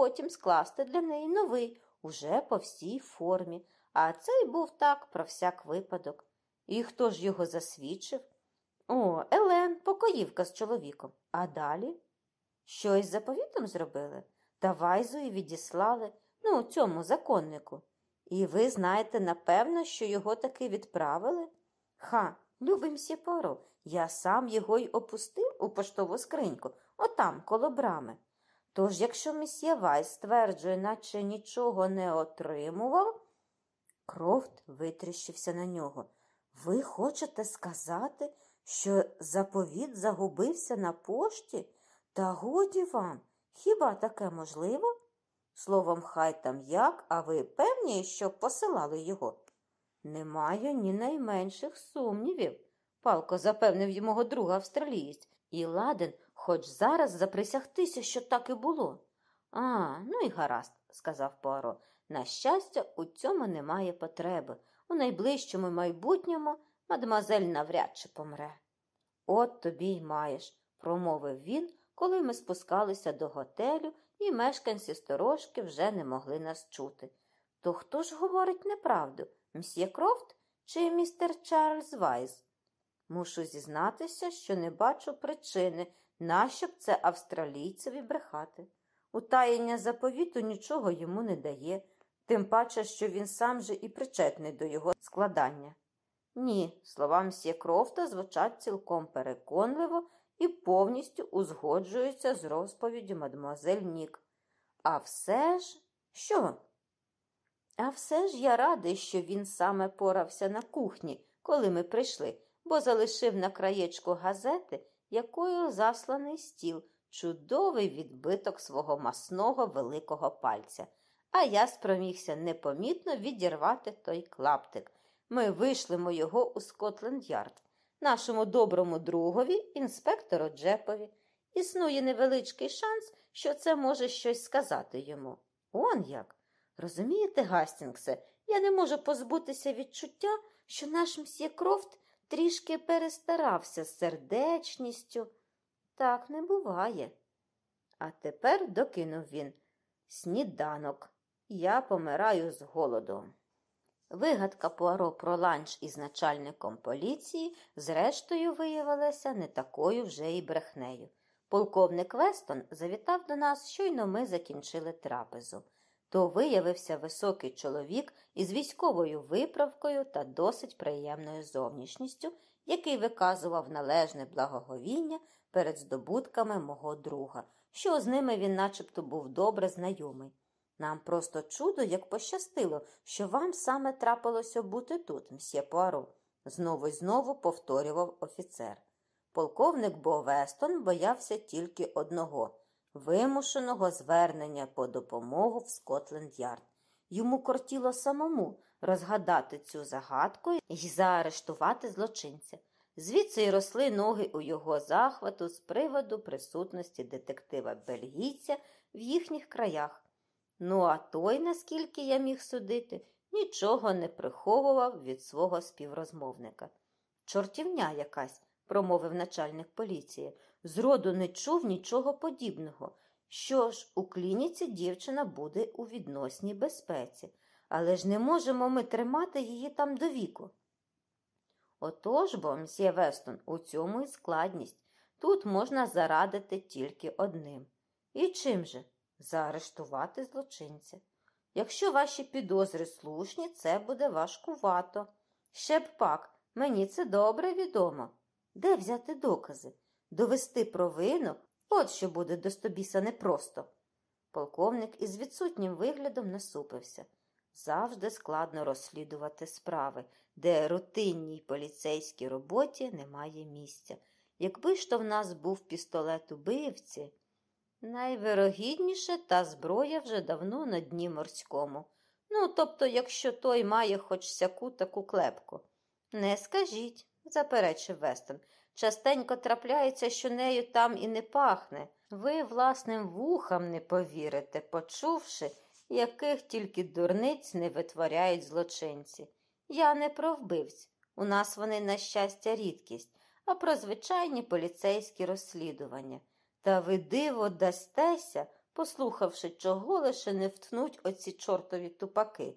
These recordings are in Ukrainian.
потім скласти для неї новий, уже по всій формі, а цей був так про всяк випадок. І хто ж його засвідчив? О, Елен, покоївка з чоловіком. А далі? Щось заповітом зробили? Та Вайзою відіслали, ну, цьому законнику. І ви знаєте, напевно, що його таки відправили? Ха, любим Сєпоро, я сам його й опустив у поштову скриньку, отам, коло брами. Тож, якщо месьє Вайс стверджує, наче нічого не отримував, Крофт витріщився на нього. Ви хочете сказати, що заповіт загубився на пошті? Та годі вам, хіба таке можливо? Словом, хай там як, а ви певні, що посилали його? Не маю ні найменших сумнівів, палко запевнив його друга австралієць, і ладен хоч зараз заприсягтися, що так і було. А, ну і гаразд, сказав Пуаро. На щастя, у цьому немає потреби. У найближчому майбутньому мадемуазель навряд чи помре. От тобі й маєш, промовив він, коли ми спускалися до готелю, і мешканці сторожки вже не могли нас чути. То хто ж говорить неправду, мсьє Крофт чи містер Чарльз Вайз? Мушу зізнатися, що не бачу причини, нащо б це австралійцеві брехати. Утаєння заповіту нічого йому не дає, тим паче, що він сам же і причетний до його складання. Ні, слова мсьє звучать цілком переконливо і повністю узгоджуються з розповіддю мадемуазель Нік. А все ж, що? А все ж я радий, що він саме порався на кухні, коли ми прийшли, бо залишив на краєчку газети, якою засланий стіл, чудовий відбиток свого масного великого пальця. А я спромігся непомітно відірвати той клаптик. Ми вишлемо його у Скотленд-Ярд. Нашому доброму другові, інспектору Джепові, існує невеличкий шанс, що це може щось сказати йому. Он як. Розумієте, Гастінгсе, я не можу позбутися відчуття, що наш мсьє Крофт трішки перестарався з сердечністю. Так не буває. А тепер докинув він сніданок. Я помираю з голоду. Вигадка Пуаро про ланч із начальником поліції, зрештою, виявилася не такою вже й брехнею. Полковник Вестон завітав до нас, щойно ми закінчили трапезу. То виявився високий чоловік із військовою виправкою та досить приємною зовнішністю, який виказував належне благоговіння перед здобутками мого друга, що з ними він начебто був добре знайомий. Нам просто чудо, як пощастило, що вам саме трапилося бути тут, мсьє Пуаро», – знову й знову повторював офіцер. Полковник-бо Вестон боявся тільки одного вимушеного звернення по допомогу в Скотленд-Ярд. Йому кортіло самому розгадати цю загадку і заарештувати злочинця. Звідси й росли ноги у його захвату з приводу присутності детектива бельгійця в їхніх краях. Ну, а той, наскільки я міг судити, нічого не приховував від свого співрозмовника. Чортівня якась, промовив начальник поліції, зроду не чув нічого подібного. Що ж, у клініці дівчина буде у відносній безпеці, але ж не можемо ми тримати її там до віку. Отож бо, мсьє Вестон, у цьому і складність. Тут можна зарадити тільки одним. І чим же? Заарештувати злочинця. Якщо ваші підозри слушні, це буде важкувато. Ще б пак, мені це добре відомо. Де взяти докази? Довести провину от що буде до стобіса непросто. Полковник із відсутнім виглядом насупився. Завжди складно розслідувати справи, де рутинній поліцейській роботі немає місця. Якби ж то в нас був пістолет убивці, найвирогідніше та зброя вже давно на дні морському. Ну, тобто, якщо той має хоч сяку таку клепку. Не скажіть, заперечив Вестон. Частенько трапляється, що нею там і не пахне. Ви власним вухам не повірите, почувши, яких тільки дурниць не витворяють злочинці. Я не про вбивць. У нас вони, на щастя, рідкість, а про звичайні поліцейські розслідування. Та ви диво дастеся, послухавши, чого лише не втнуть оці чортові тупаки.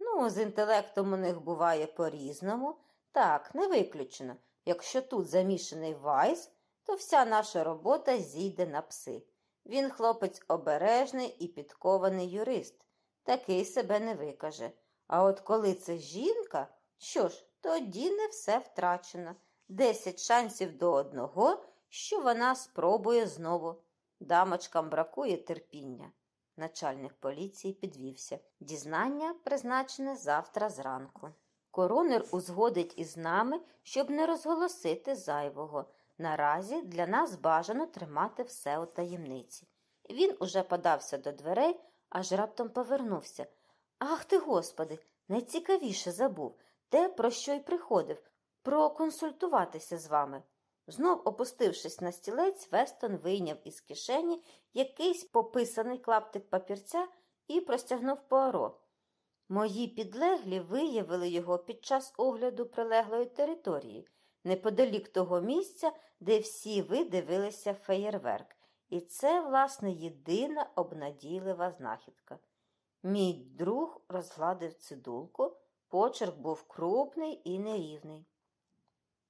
Ну, з інтелектом у них буває по-різному. Так, не виключено. Якщо тут замішаний Вайс, то вся наша робота зійде на пси. Він хлопець обережний і підкований юрист, такий себе не викаже. А от коли це жінка, що ж, тоді не все втрачено. Десять шансів до одного, що вона спробує знову. Дамочкам бракує терпіння. Начальник поліції підвівся. Дізнання призначене завтра зранку. Коронер узгодить із нами, щоб не розголосити зайвого. Наразі для нас бажано тримати все у таємниці. Він уже подався до дверей, аж раптом повернувся. Ах ти, господи, найцікавіше забув те, про що й приходив, проконсультуватися з вами. Знов, опустившись на стілець, Вестон вийняв із кишені якийсь пописаний клаптик папірця і простягнув Пуаро. Мої підлеглі виявили його під час огляду прилеглої території, неподалік того місця, де всі ви дивилися феєрверк. І це, власне, єдина обнадійлива знахідка. Мій друг розгладив цидулку, почерк був крупний і нерівний.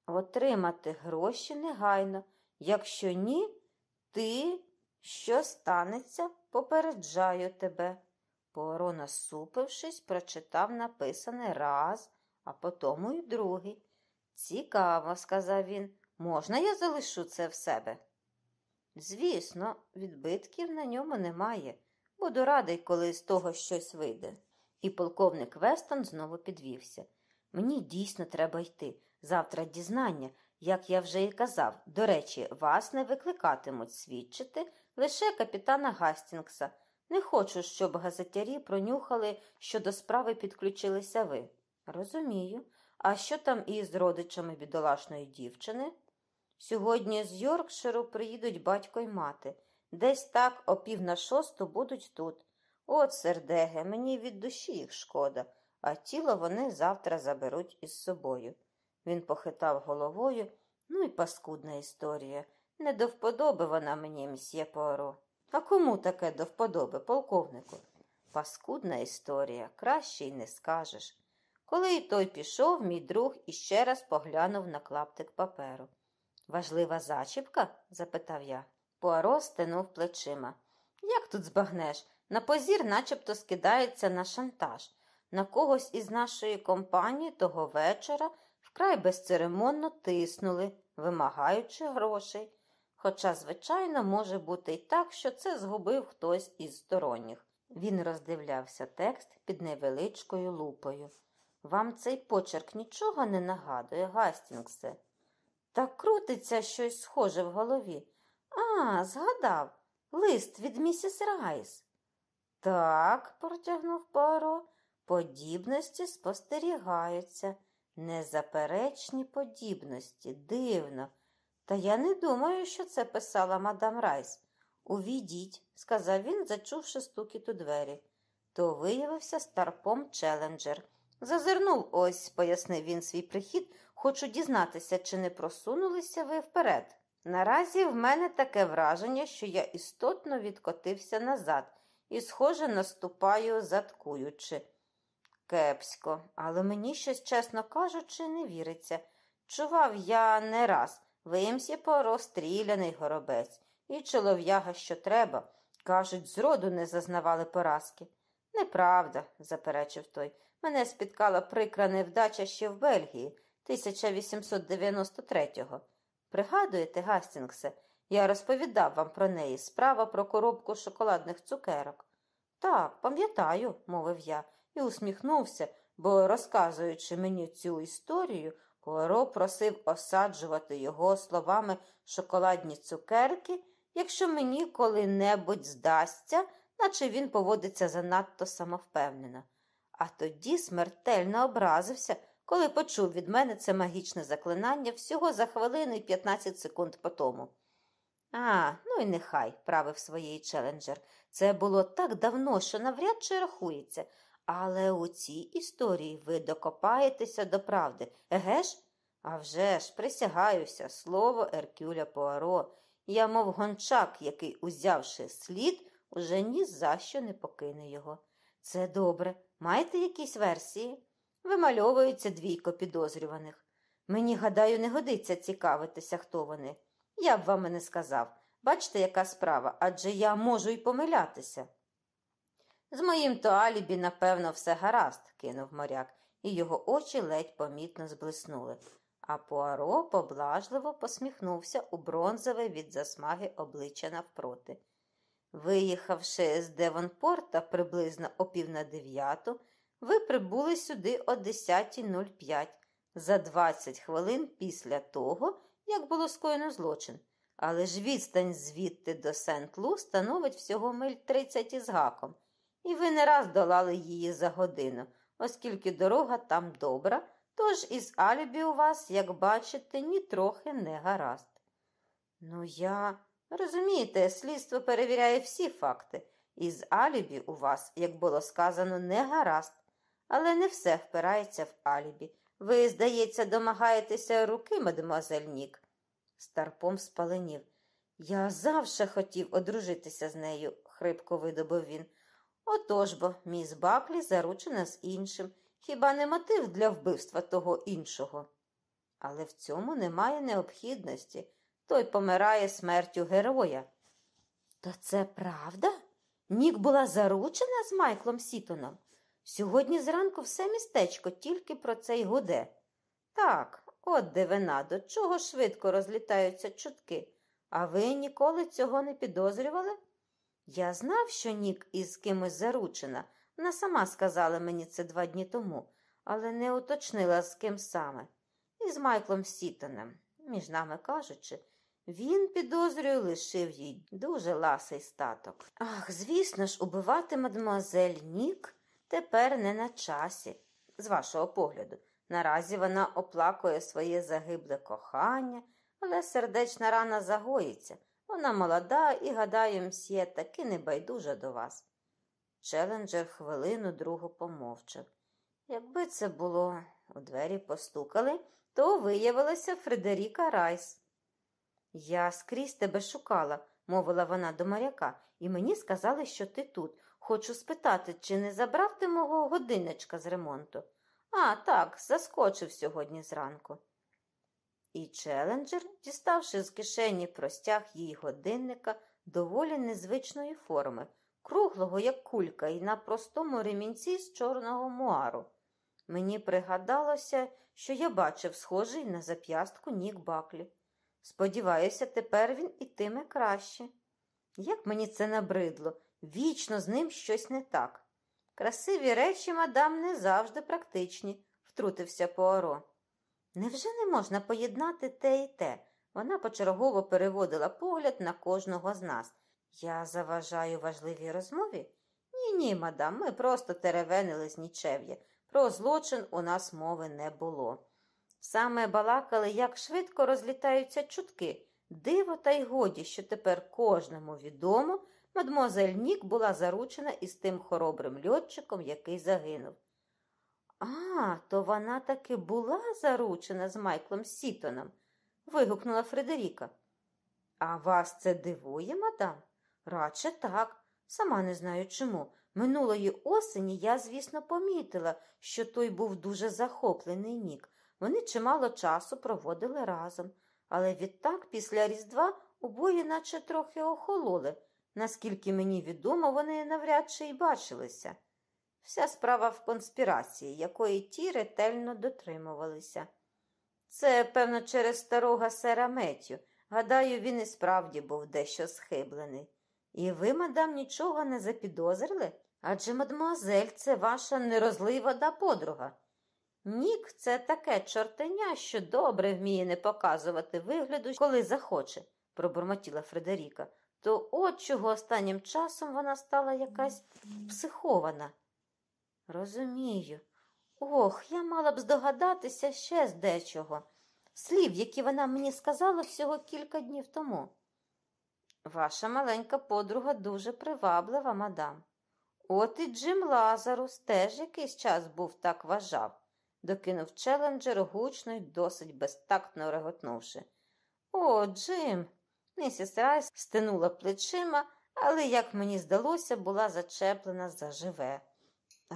Отримати гроші негайно. Якщо ні, ти, що станеться, попереджаю тебе. Поро, насупившись, прочитав написане раз, а потому й другий. Цікаво, сказав він, можна я залишу це в себе? Звісно, відбитків на ньому немає. Буду радий, коли з того щось вийде. І полковник Вестон знову підвівся. Мені дійсно треба йти. Завтра дізнання, як я вже і казав. До речі, вас не викликатимуть свідчити лише капітана Гастінгса. Не хочу, щоб газетярі пронюхали, що до справи підключилися ви. Розумію. А що там із родичами бідолашної дівчини? Сьогодні з Йоркширу приїдуть батько й мати. Десь так о пів на шосту будуть тут. От, сердеге, мені від душі їх шкода, а тіло вони завтра заберуть із собою. Він похитав головою, ну і паскудна історія. Не до вподоби вона мені, мсьє Пуаро. А кому таке до вподоби, полковнику? Паскудна історія, краще й не скажеш. Коли й той пішов, мій друг іще раз поглянув на клаптик паперу. Важлива зачіпка? запитав я. Пуаро стенув плечима. Як тут збагнеш? На позір начебто скидається на шантаж. На когось із нашої компанії того вечора вкрай безцеремонно тиснули, вимагаючи грошей. Хоча, звичайно, може бути й так, що це згубив хтось із сторонніх. Він роздивлявся текст під невеличкою лупою. Вам цей почерк нічого не нагадує, Гастінгсе? Так крутиться щось схоже в голові. А, згадав, лист від місіс Райс. Так, протягнув Пуаро, подібності спостерігаються. Незаперечні подібності, дивно. Та я не думаю, що це писала мадам Райс. Увійдіть, сказав він, зачувши стукіт у двері. То виявився старпом Челенджер. Зазирнув ось, пояснив він свій прихід, хочу дізнатися, чи не просунулися ви вперед. Наразі в мене таке враження, що я істотно відкотився назад і, схоже, наступаю, заткуючи. Кепсько, але мені щось, чесно кажучи, не віриться. Чував я не раз. Вимсі поростріляний горобець, і чолов'яга, що треба. Кажуть, зроду не зазнавали поразки. Неправда, заперечив той. Мене спіткала прикра невдача ще в Бельгії 1893-го. Пригадуєте, Гастінгсе, я розповідав вам про неї справа про коробку шоколадних цукерок. Так, пам'ятаю, мовив я, і усміхнувся, бо, розказуючи мені цю історію, Пуаро просив осаджувати його словами шоколадні цукерки, якщо мені коли-небудь здасться, наче він поводиться занадто самовпевнено. А тоді смертельно образився, коли почув від мене це магічне заклинання всього за хвилину і 15 секунд по тому. А, ну і нехай, правив своєї челенджер. Це було так давно, що навряд чи рахується. Але у цій історії ви докопаєтеся до правди, еге ж? А вже ж, присягаюся, слово Еркюля Пуаро. Я, мов гончак, який, узявши слід, уже ні за що не покине його. Це добре. Маєте якісь версії? Вимальовується двійко підозрюваних. Мені, гадаю, не годиться цікавитися, хто вони. Я б вам і не сказав. Бачите, яка справа, адже я можу й помилятися. З моїм то алібі, напевно, все гаразд, кинув моряк, і його очі ледь помітно зблиснули. А Пуаро поблажливо посміхнувся у бронзове від засмаги обличчя навпроти. Виїхавши з Девонпорта приблизно о пів на дев'яту, ви прибули сюди о 10.05 за 20 хвилин після того, як було скоєно злочин. Але ж відстань звідти до Сент-Лу становить всього миль 30 із гаком, і ви не раз долали її за годину, оскільки дорога там добра, тож із алібі у вас, як бачите, нітрохи не гаразд. Ну, я. Розумієте, слідство перевіряє всі факти. Із алібі у вас, як було сказано, не гаразд, але не все впирається в алібі. Ви, здається, домагаєтеся руки, мадемуазель Нік. Старпом спаленів. Я завше хотів одружитися з нею, хрипко видобив він. Отож бо, міс Баклі заручена з іншим. Хіба не мотив для вбивства того іншого? Але в цьому немає необхідності. Той помирає смертю героя. То це правда? Нік була заручена з Майклом Сітоном. Сьогодні зранку все містечко тільки про це й гуде. Так, от дивина, до чого швидко розлітаються чутки. А ви ніколи цього не підозрювали? Я знав, що Нік із кимось заручена. Вона сама сказала мені це два дні тому, але не уточнила, з ким саме. Із Майклом Сітоном, між нами кажучи, він, підозрюю, лишив їй дуже ласий статок. Ах, звісно ж, убивати мадемуазель Нік тепер не на часі, з вашого погляду. Наразі вона оплакує своє загибле кохання, але сердечна рана загоїться. Вона молода і, гадаю, мсьє, таки не байдужа до вас. Челенджер хвилину другу помовчав. Якби це було, у двері постукали, то виявилася Фредеріка Райс. Я скрізь тебе шукала, мовила вона до моряка, і мені сказали, що ти тут. Хочу спитати, чи не забрав ти мого годинничка з ремонту? А, так, заскочив сьогодні зранку. І челенджер, діставши з кишені простяг їй годинника доволі незвичної форми, круглого, як кулька, і на простому ремінці з чорного муару. Мені пригадалося, що я бачив схожий на зап'ястку нік баклі. Сподіваюся, тепер він ітиме краще. Як мені це набридло, вічно з ним щось не так. Красиві речі, мадам, не завжди практичні, втрутився Пуаро. Невже не можна поєднати те і те? Вона почергово переводила погляд на кожного з нас. Я заважаю важливій розмові? Ні, ні, мадам, ми просто теревенили з нічев'я. Про злочин у нас мови не було. Саме балакали, як швидко розлітаються чутки. Диво та й годі, що тепер кожному відомо, мадмозель Нік була заручена із тим хоробрим льотчиком, який загинув. А, то вона таки була заручена з Майклом Сітоном, вигукнула Фредеріка. А вас це дивує, мадам? Радше так. Сама не знаю чому. Минулої осені я, звісно, помітила, що той був дуже захоплений нік. Вони чимало часу проводили разом, але відтак, після Різдва, обоє наче трохи охололи. Наскільки мені відомо, вони навряд чи й бачилися. Вся справа в конспірації, якої ті ретельно дотримувалися. Це, певно, через старого сера Меттю. Гадаю, він і справді був дещо схиблений. І ви, мадам, нічого не запідозрили? Адже мадмуазель, це ваша нерозлива подруга. Нік це таке чортеня, що добре вміє не показувати вигляду, коли захоче, пробурмотіла Фредеріка. То от чого останнім часом вона стала якась психована. Розумію. Ох, я мала б здогадатися ще з дечого, слів, які вона мені сказала всього кілька днів тому. Ваша маленька подруга дуже приваблива, мадам. От і Джим Лазарус теж якийсь час був так вважав, докинув челенджер гучно й досить безтактно реготнувши. О, Джим. Місіс Райс стинула плечима, але, як мені здалося, була зачеплена заживе.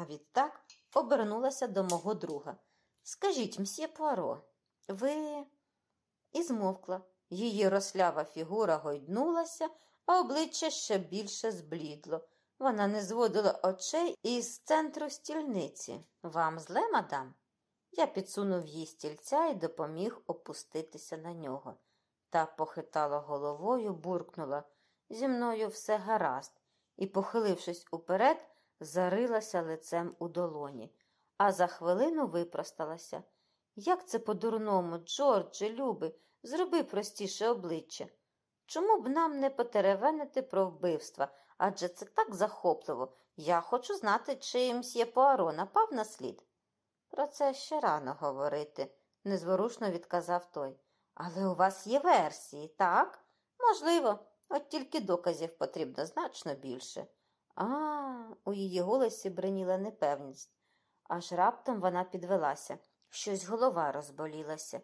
А відтак обернулася до мого друга. Скажіть, мсьє Пуаро, ви. І змовкла. Її рослява фігура гойднулася, а обличчя ще більше зблідло. Вона не зводила очей із центру стільниці. Вам зле, мадам? Я підсунув їй стільця і допоміг опуститися на нього. Та похитала головою, буркнула зі мною все гаразд, і, похилившись уперед, зарилася лицем у долоні, а за хвилину випросталася. Як це по-дурному, Джордже, люби, зроби простіше обличчя. Чому б нам не потеревенити про вбивства? Адже це так захопливо. Я хочу знати, чи мсьє Пуаро напав на слід. Про це ще рано говорити, незворушно відказав той. Але у вас є версії, так? Можливо, от тільки доказів потрібно значно більше. А, у її голосі бриніла непевність. Аж раптом вона підвелася. Щось голова розболілася.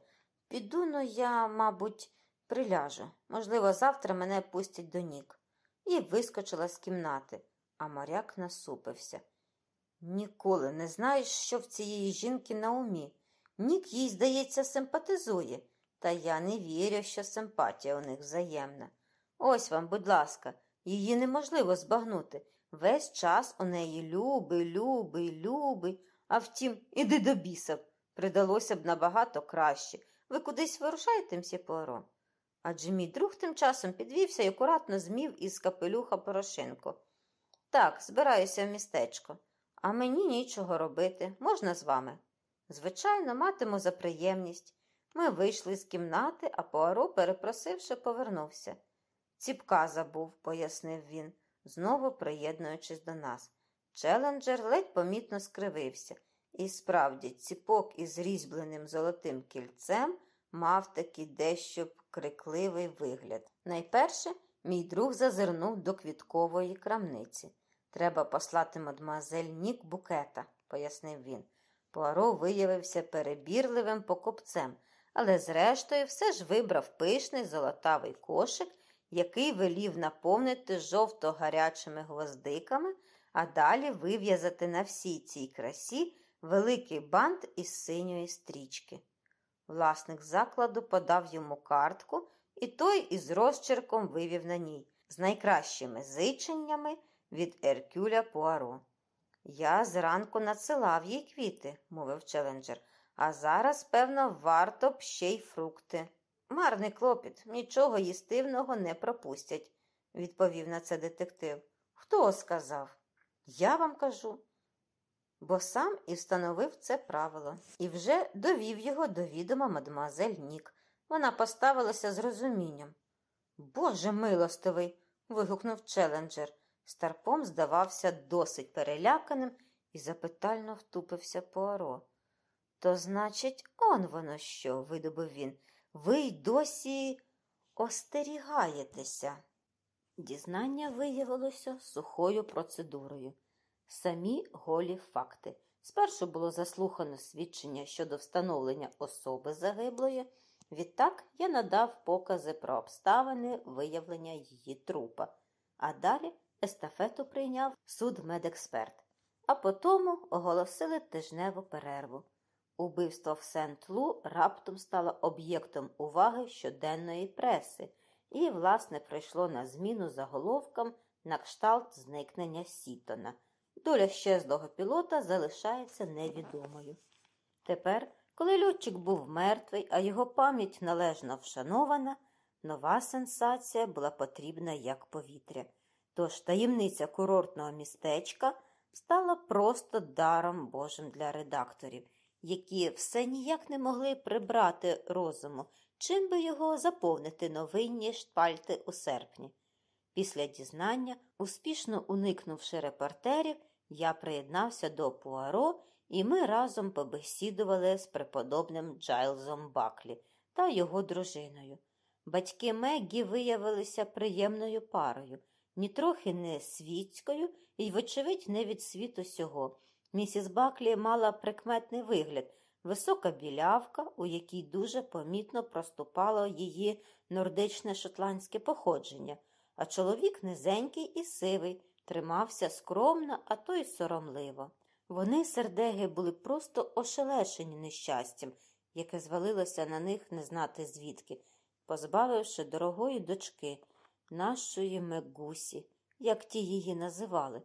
Піду но я, мабуть, приляжу. Можливо, завтра мене пустять до нік. І вискочила з кімнати, а моряк насупився. Ніколи не знаєш, що в цієї жінки на умі. Нік їй, здається, симпатизує, та я не вірю, що симпатія у них взаємна. Ось вам, будь ласка, її неможливо збагнути. Весь час у неї люби, люби, люби, а втім, іди до бісів. Придалося б набагато краще. Ви кудись вирушаєте, мсьє Пуаро? Адже мій друг тим часом підвівся і акуратно змів із капелюха Порошенко. Так, збираюся в містечко, а мені нічого робити. Можна з вами? Звичайно, матиму за приємність. Ми вийшли з кімнати, а Пуаро, перепросивши, повернувся. Ціпка забув, пояснив він, знову приєднуючись до нас. Челенджер ледь помітно скривився. І справді, ціпок із різьбленим золотим кільцем мав такий дещо крикливий вигляд. Найперше мій друг зазирнув до квіткової крамниці. Треба послати мадмуазель Нік букета, пояснив він. Пуаро виявився перебірливим покупцем, але зрештою все ж вибрав пишний золотавий кошик, який велів наповнити жовто гарячими гвоздиками, а далі вив'язати на всій цій красі великий бант із синьої стрічки. Власник закладу подав йому картку, і той із розчерком вивів на ній з найкращими зиченнями від Еркюля Пуаро. Я зранку надсилав їй квіти, мовив челенджер, а зараз, певно, варто б ще й фрукти. Марний клопіт, нічого їстивного не пропустять, відповів на це детектив. Хто сказав? Я вам кажу бо сам і встановив це правило, і вже довів його до відома мадемуазель Нік. Вона поставилася з розумінням. Боже милостивий. вигукнув челенджер. Старпом здавався досить переляканим і запитально втупився Пуаро. То, значить, он воно що, видобив він. Ви й досі остерігаєтеся. Дізнання виявилося сухою процедурою самі голі факти. Спершу було заслухано свідчення щодо встановлення особи загиблої, відтак я надав покази про обставини виявлення її трупа, а далі естафету прийняв судмедексперт, а потому оголосили тижневу перерву. Убивство в Сент-Лу раптом стало об'єктом уваги щоденної преси і, власне, прийшло на зміну заголовкам на кшталт зникнення Сітона. Доля щезлого пілота залишається невідомою. Тепер, коли льотчик був мертвий, а його пам'ять належно вшанована, нова сенсація була потрібна як повітря. Тож таємниця курортного містечка стала просто даром Божим для редакторів, які все ніяк не могли прибрати розуму, чим би його заповнити новинні шпальти у серпні. Після дізнання, успішно уникнувши репортерів, я приєднався до Пуаро, і ми разом побесідували з преподобним Джайлзом Баклі та його дружиною. Батьки Меггі виявилися приємною парою, нітрохи не світською і, вочевидь, не від світу сього. Місіс Баклі мала прикметний вигляд, висока білявка, у якій дуже помітно проступало її нордичне шотландське походження а чоловік низенький і сивий, тримався скромно, а то й соромливо. Вони, сердеги, були просто ошелешені нещастям, яке звалилося на них не знати звідки, позбавивши дорогої дочки, нашої Мегусі, як ті її називали.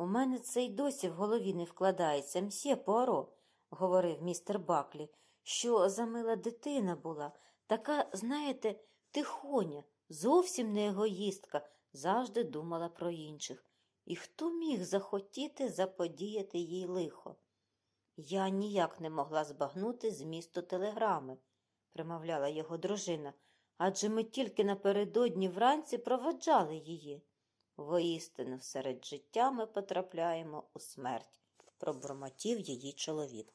У мене це й досі в голові не вкладається, мсьє Пуаро, говорив містер Баклі, що за мила дитина була, така, знаєте, тихоня, зовсім не егоїстка, завжди думала про інших. І хто міг захотіти заподіяти їй лихо? Я ніяк не могла збагнути змісту телеграми, примовляла його дружина, адже ми тільки напередодні вранці проведжали її. Воістину, серед життя ми потрапляємо у смерть, пробурмотів її чоловік.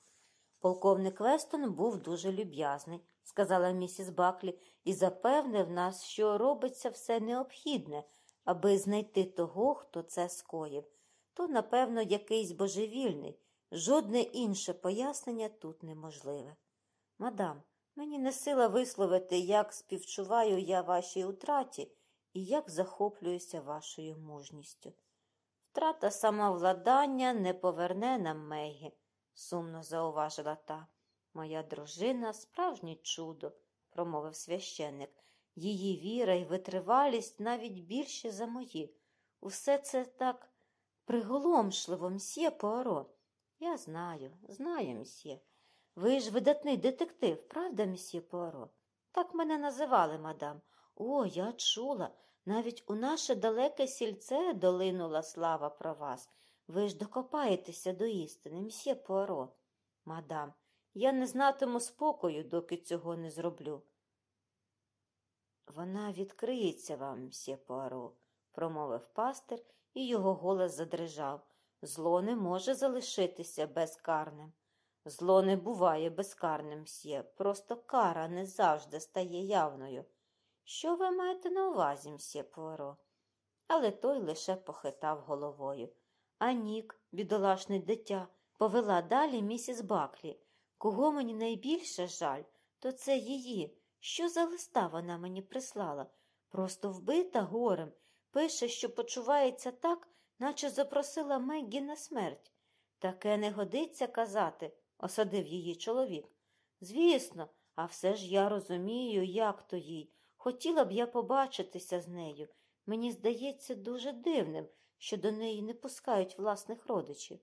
Полковник Вестон був дуже люб'язний, сказала місіс Баклі, і запевнив нас, що робиться все необхідне, аби знайти того, хто це скоїв. То, напевно, якийсь божевільний, жодне інше пояснення тут неможливе. Мадам, мені не сила висловити, як співчуваю я вашій утраті і як захоплююся вашою мужністю. Втрата самовладання не поверне нам Мегі, сумно зауважила та. Моя дружина справжнє чудо, промовив священник. Її віра і витривалість навіть більше за мої. Усе це так приголомшливо, мсьє Пуаро. Я знаю, знаю, мсьє. Ви ж видатний детектив, правда, мсьє Пуаро? Так мене називали, мадам. О, я чула. Навіть у наше далеке сільце долинула слава про вас. Ви ж докопаєтеся до істини, мсьє Пуаро. Мадам, я не знатиму спокою, доки цього не зроблю. Вона відкриється вам, мсьє Пуаро, промовив пастир, і його голос задрижав. Зло не може залишитися безкарним. Зло не буває безкарним, мсьє, просто кара не завжди стає явною. Що ви маєте на увазі, мсьє Пуаро? Але той лише похитав головою. А Нік, бідолашне дитя, повела далі місіс Баклі. Кого мені найбільше жаль, то це її. Що за листа вона мені прислала? Просто вбита горем, пише, що почувається так, наче запросила Меггі на смерть. Таке не годиться казати, осадив її чоловік. Звісно, а все ж я розумію, як то їй. Хотіла б я побачитися з нею. Мені здається дуже дивним, що до неї не пускають власних родичів.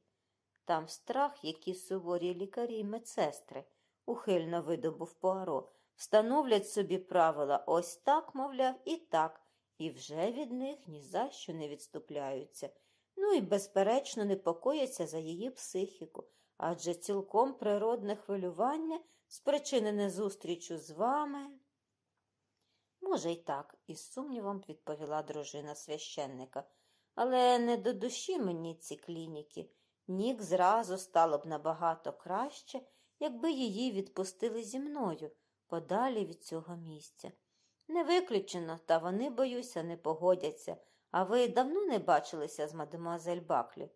Там страх, які суворі лікарі й медсестри, ухильно видобув Пуаро, встановлять собі правила ось так, мовляв, і так, і вже від них ні за що не відступляються. Ну і, безперечно, непокояться за її психіку, адже цілком природне хвилювання, спричинене зустрічю з вами. Може, й так, із сумнівом відповіла дружина священника. Але не до душі мені ці клініки. Нік зразу стало б набагато краще, якби її відпустили зі мною подалі від цього місця. Не виключено, та вони, боюся, не погодяться. А ви давно не бачилися з мадемуазель Баклі?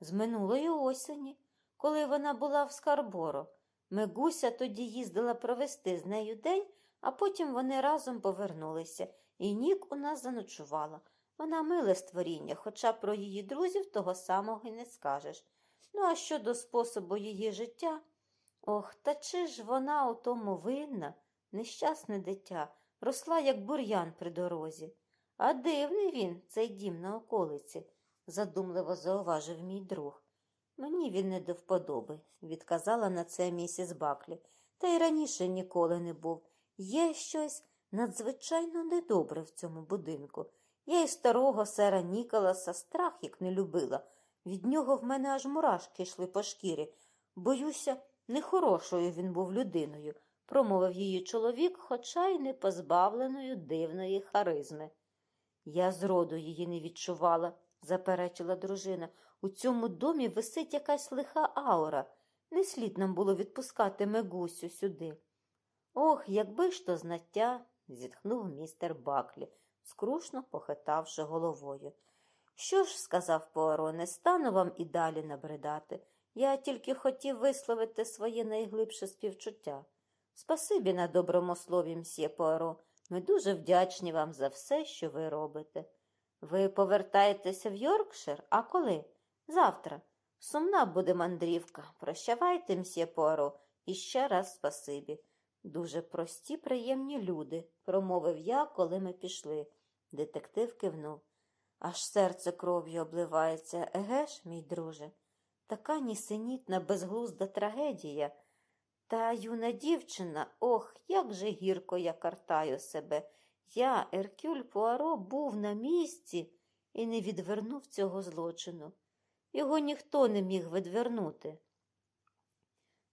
З минулої осені, коли вона була в Скарборо. Мегуся тоді їздила провести з нею день, а потім вони разом повернулися, і Нік у нас заночувала. Вона миле створіння, хоча про її друзів того самого й не скажеш. Ну, а щодо способу її життя. Ох, та чи ж вона у тому винна, нещасне дитя, росла, як бур'ян при дорозі. А дивний він, цей дім на околиці, задумливо зауважив мій друг. Мені він не до вподоби, відказала на це місіс Баклі, та й раніше ніколи не був. Є щось надзвичайно недобре в цьому будинку. Я й старого сера Ніколаса страх як не любила. Від нього в мене аж мурашки йшли по шкірі. Боюся, нехорошою він був людиною, промовив її чоловік, хоча й не позбавленою дивної харизми. Я зроду її не відчувала, заперечила дружина. У цьому домі висить якась лиха аура. Не слід нам було відпускати Мегусю сюди. Ох, якби ж то знаття, зітхнув містер Баклі, скрушно похитавши головою. Що ж, сказав Пуаро, не стану вам і далі набридати. Я тільки хотів висловити своє найглибше співчуття. Спасибі на доброму слові, мсьє Пуаро. Ми дуже вдячні вам за все, що ви робите. Ви повертаєтеся в Йоркшир? А коли? Завтра. Сумна буде мандрівка. Прощавайте, мсьє Пуаро, і ще раз спасибі. Дуже прості, приємні люди, промовив я, коли ми пішли. Детектив кивнув. Аж серце кров'ю обливається, еге ж, мій друже. Така нісенітна, безглузда трагедія. Та юна дівчина, ох, як же гірко я картаю себе. Я, Еркюль Пуаро, був на місці і не відвернув цього злочину. Його ніхто не міг відвернути.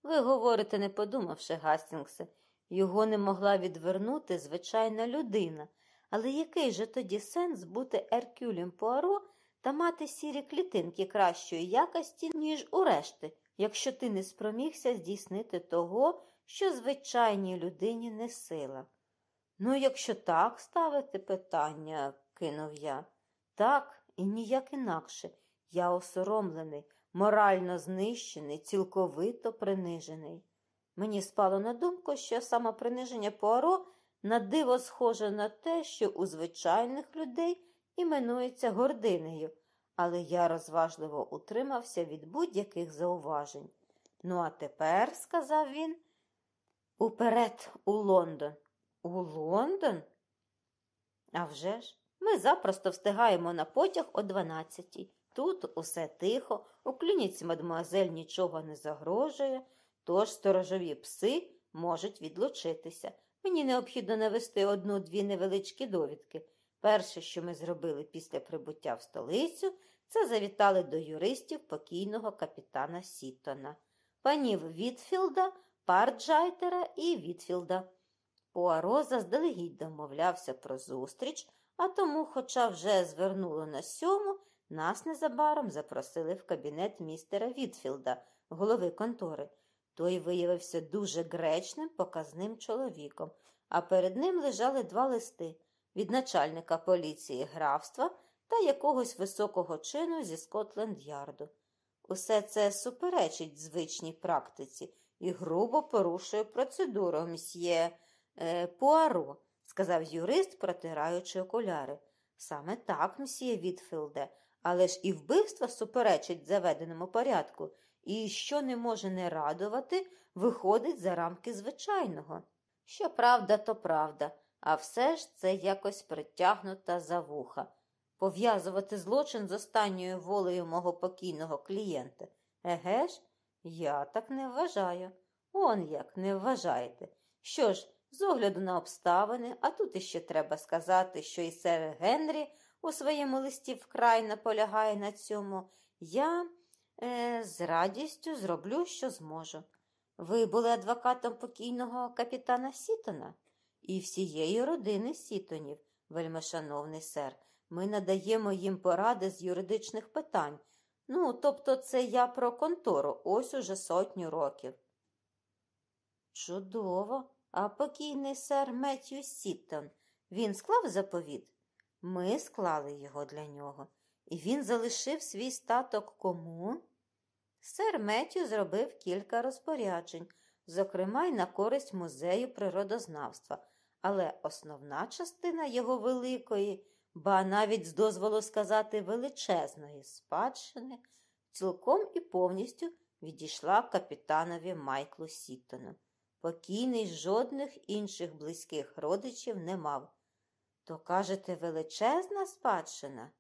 Ви говорите, не подумавши, Гастінгсе, його не могла відвернути звичайна людина. Але який же тоді сенс бути Еркюлем Пуаро та мати сірі клітинки кращої якості, ніж у решти, якщо ти не спромігся здійснити того, що звичайній людині не сила? Ну, якщо так ставити питання, кинув я. Так, і ніяк інакше. Я осоромлений, морально знищений, цілковито принижений. Мені спало на думку, що самоприниження Пуаро на диво схоже на те, що у звичайних людей іменується гординею, але я розважливо утримався від будь-яких зауважень. Ну, а тепер, сказав він, уперед у Лондон. У Лондон? А вже ж, ми запросто встигаємо на потяг о 12 Тут усе тихо, у клініці мадемуазель нічого не загрожує, тож сторожові пси можуть відлучитися. Мені необхідно навести одну-дві невеличкі довідки. Перше, що ми зробили після прибуття в столицю, це завітали до юристів покійного капітана Сітона, панів Вітфілда, Парджайтера і Вітфілда. Пуаро заздалегідь домовлявся про зустріч, а тому, хоча вже звернуло на сьому, нас незабаром запросили в кабінет містера Вітфілда, голови контори. Той виявився дуже гречним, показним чоловіком, а перед ним лежали два листи від начальника поліції графства та якогось високого чину зі Скотленд-Ярду. Усе це суперечить звичній практиці і грубо порушує процедуру мсьє е, Пуаро, сказав юрист, протираючи окуляри. Саме так, мсьє Вітфілде, але ж і вбивство суперечить заведеному порядку і, що не може не радувати, виходить за рамки звичайного. Що правда, то правда, а все ж це якось притягнута за вуха. Пов'язувати злочин з останньою волею мого покійного клієнта. Еге ж, я так не вважаю. Он як не вважаєте. Що ж, з огляду на обставини, а тут іще треба сказати, що і сер Генрі у своєму листі вкрай наполягає на цьому, я е, з радістю зроблю, що зможу. Ви були адвокатом покійного капітана Сітона і всієї родини Сітонів, вельмишановний сер. Ми надаємо їм поради з юридичних питань. Ну, тобто, це я про контору ось уже сотню років. Чудово, а покійний сер Меттью Сіттон, він склав заповіт? Ми склали його для нього, і він залишив свій статок кому? Сер Меттю зробив кілька розпоряджень, зокрема й на користь музею природознавства, але основна частина його великої, ба навіть з дозволу сказати величезної спадщини, цілком і повністю відійшла капітанові Майклу Сіттону. Покійний жодних інших близьких родичів не мав. То, кажете, величезна спадщина?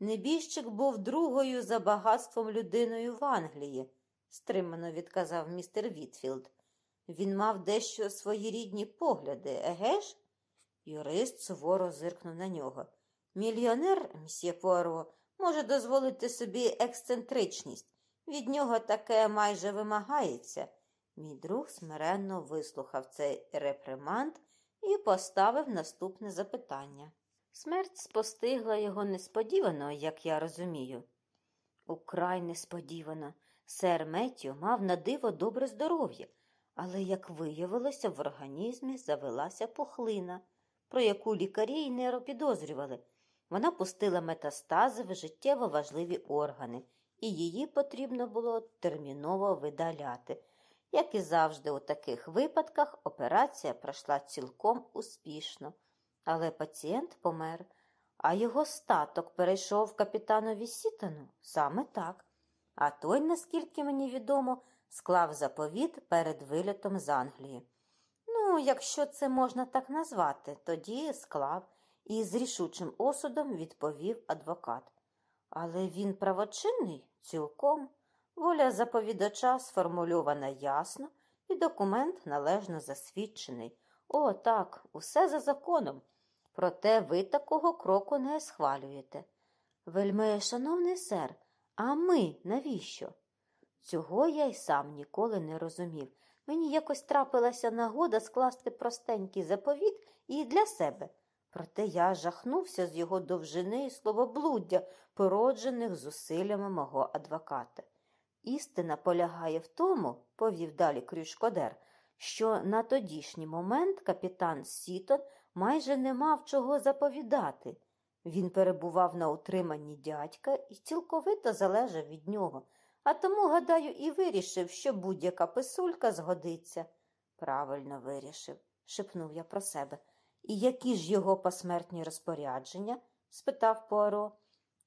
Небіжчик був другою за багатством людиною в Англії, стримано відказав містер Вітфілд. Він мав дещо своєрідні погляди, еге ж? Юрист суворо зиркнув на нього. Мільйонер, мсьє Пуаро, може дозволити собі ексцентричність. Від нього таке майже вимагається. Мій друг смиренно вислухав цей реприманд і поставив наступне запитання. Смерть спостигла його несподівано, як я розумію. Украй несподівано. Сер Меттю мав на диво добре здоров'я, але, як виявилося, в організмі завелася пухлина, про яку лікарі й не підозрювали. Вона пустила метастази в життєво важливі органи, і її потрібно було терміново видаляти. Як і завжди, у таких випадках операція пройшла цілком успішно, але пацієнт помер, а його статок перейшов капітанові Сітану? Саме так. А той, наскільки мені відомо, склав заповіт перед вилітом з Англії. Ну, якщо це можна так назвати, тоді склав і з рішучим осудом відповів адвокат. Але він правочинний цілком. Воля заповідача сформульована ясно, і документ належно засвідчений. О, так, усе за законом. Проте ви такого кроку не схвалюєте. Вельми, шановний сер, а ми навіщо? Цього я й сам ніколи не розумів. Мені якось трапилася нагода скласти простенький заповіт і для себе. Проте я жахнувся з його довжини і словоблуддя, породжених зусиллями мого адвоката. Істина полягає в тому, повів далі Крюшкодер, що на тодішній момент капітан Сітон майже не мав чого заповідати. Він перебував на утриманні дядька і цілковито залежав від нього, а тому, гадаю, і вирішив, що будь-яка писулька згодиться. Правильно вирішив, шепнув я про себе. І які ж його посмертні розпорядження? спитав Пуаро.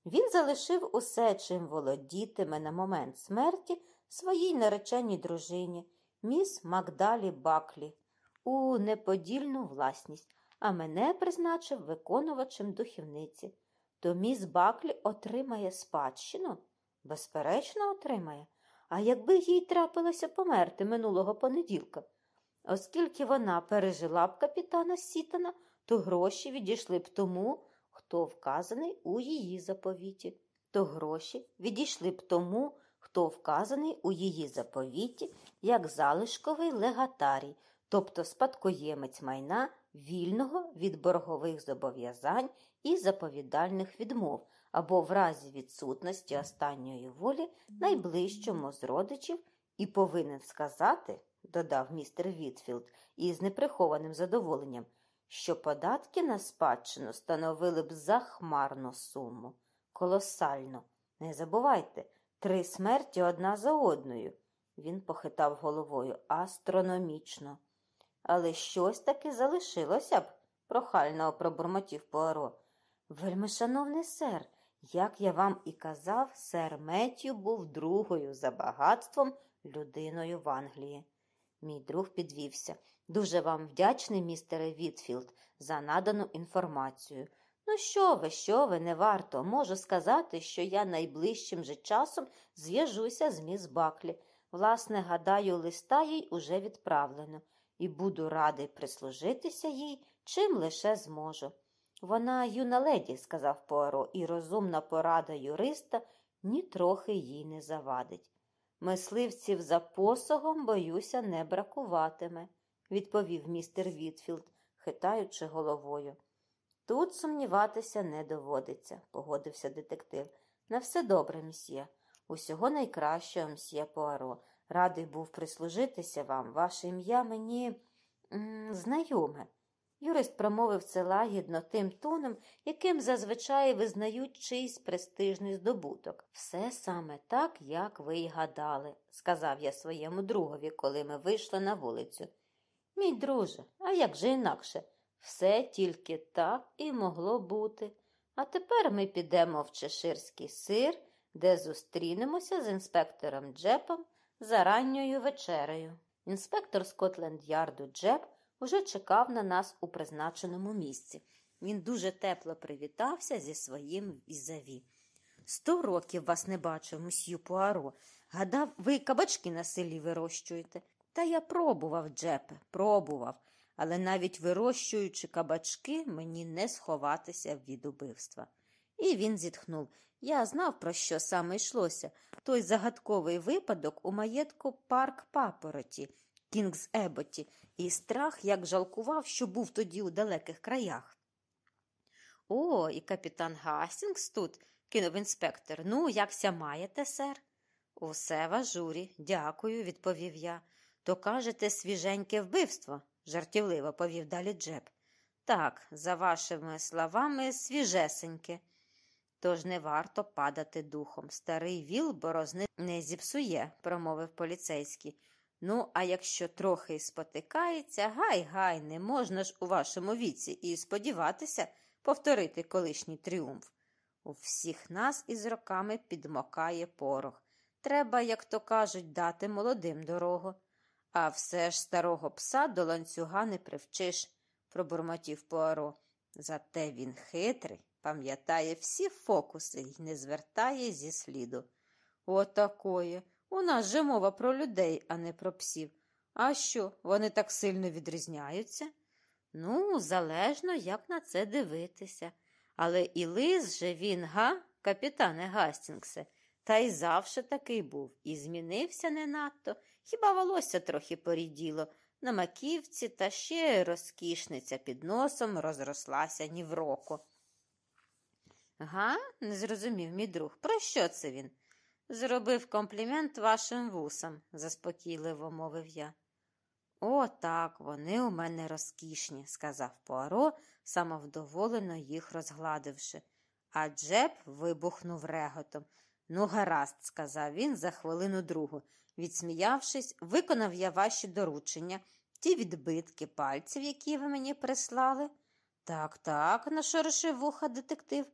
Він залишив усе, чим володітиме на момент смерті своїй нареченій дружині, міс Макдалі Баклі, у неподільну власність, а мене призначив виконувачем духівниці. То міс Баклі отримає спадщину? Безперечно, отримає. А якби їй трапилося померти минулого понеділка? Оскільки вона пережила б капітана Сітана, то гроші відійшли б тому, хто вказаний у її заповіті, то гроші відійшли б тому, хто вказаний у її заповіті як залишковий легатарій, тобто спадкоємець майна вільного від боргових зобов'язань і заповідальних відмов, або в разі відсутності останньої волі найближчому з родичів і повинен сказати, додав містер Вітфілд із неприхованим задоволенням, що податки на спадщину становили б захмарну суму. Колосально. Не забувайте, три смерті одна за одною. Він похитав головою астрономічно. Але щось таки залишилося б, прохально пробурмотів Пуаро. Вельми, шановний сер, як я вам і казав, сер Меттю був другою за багатством людиною в Англії. Мій друг підвівся. Дуже вам вдячний, містере Вітфілд, за надану інформацію. Ну, що ви, що ви, не варто. Можу сказати, що я найближчим же часом зв'яжуся з міс Баклі. Власне, гадаю, листа їй уже відправлено, і буду радий прислужитися їй, чим лише зможу. Вона юна леді, сказав Пуаро, і розумна порада юриста нітрохи їй не завадить. Мисливців за посогом, боюся, не бракуватиме, відповів містер Вітфілд, хитаючи головою. Тут сумніватися не доводиться, погодився детектив. На все добре, мсьє. Усього найкращого, мсьє Пуаро. Радий був прислужитися вам. Ваше ім'я мені знайоме. Юрист промовив це лагідно тим тоном, яким зазвичай визнають чийсь престижний здобуток. Все саме так, як ви й гадали, сказав я своєму другові, коли ми вийшли на вулицю. Мій друже, а як же інакше? Все тільки так і могло бути. А тепер ми підемо в Чеширський сир, де зустрінемося з інспектором Джепом за ранньою вечерею. Інспектор Скотленд Ярду Джеп уже чекав на нас у призначеному місці. Він дуже тепло привітався зі своїм візаві. Сто років вас не бачив, мсью Пуаро. Гадав, ви кабачки на селі вирощуєте. Та я пробував, Джепе, пробував, але навіть вирощуючи кабачки, мені не сховатися від убивства. І він зітхнув. Я знав, про що саме йшлося. Той загадковий випадок у маєтку парк папороті, Кінгс Еботі, і страх як жалкував, що був тоді у далеких краях. О, і капітан Гастінгс тут, кинув інспектор. Ну, якся маєте, сер? Усе в ажурі, дякую, відповів я. То кажете, свіженьке вбивство, жартівливо повів далі Джеб. Так, за вашими словами, свіжесеньке. Тож не варто падати духом. Старий віл борозни не зіпсує, промовив поліцейський. Ну, а якщо трохи спотикається, гай гай, не можна ж у вашому віці і сподіватися повторити колишній тріумф. У всіх нас із роками підмокає порох. Треба, як то кажуть, дати молодим дорогу. А все ж старого пса до ланцюга не привчиш, пробурмотів Пуаро. Зате він хитрий, пам'ятає всі фокуси й не звертає зі сліду. Отакої. У нас же мова про людей, а не про псів. А що, вони так сильно відрізняються? Ну, залежно, як на це дивитися. Але і лис же він, га, капітане Гастінгсе, та й завше такий був, і змінився не надто, хіба волосся трохи поріділо. На маківці та ще розкішниця під носом розрослася ні в року. Га? не зрозумів мій друг. Про що це він? Зробив комплімент вашим вусам, заспокійливо мовив я. О, так, вони у мене розкішні, сказав Пуаро, самовдоволено їх розгладивши. А Джеб вибухнув реготом. Ну, гаразд, сказав він за хвилину другу. Відсміявшись, виконав я ваші доручення, ті відбитки пальців, які ви мені прислали. Так, так, нашорошив вуха детектив.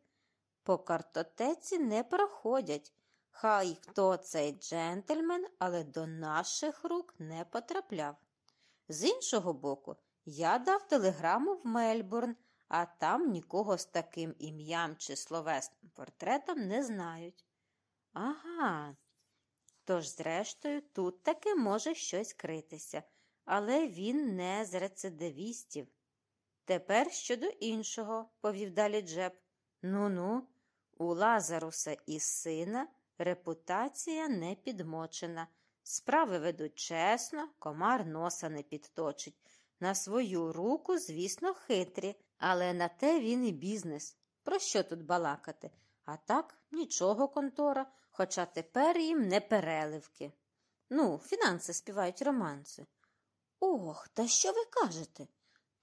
По картотеці не проходять. Хай хто цей джентльмен, але до наших рук не потрапляв. З іншого боку, я дав телеграму в Мельбурн, а там нікого з таким ім'ям чи словесним портретом не знають. Ага. Тож, зрештою, тут таки може щось критися, але він не з рецидивістів. Тепер щодо іншого, повів далі Джеб. Ну ну, у Лазаруса і сина репутація не підмочена. Справи ведуть чесно, комар носа не підточить. На свою руку, звісно, хитрі, але на те він і бізнес. Про що тут балакати? А так нічого контора, хоча тепер їм не переливки. Ну, фінанси співають романси. Ох, та що ви кажете?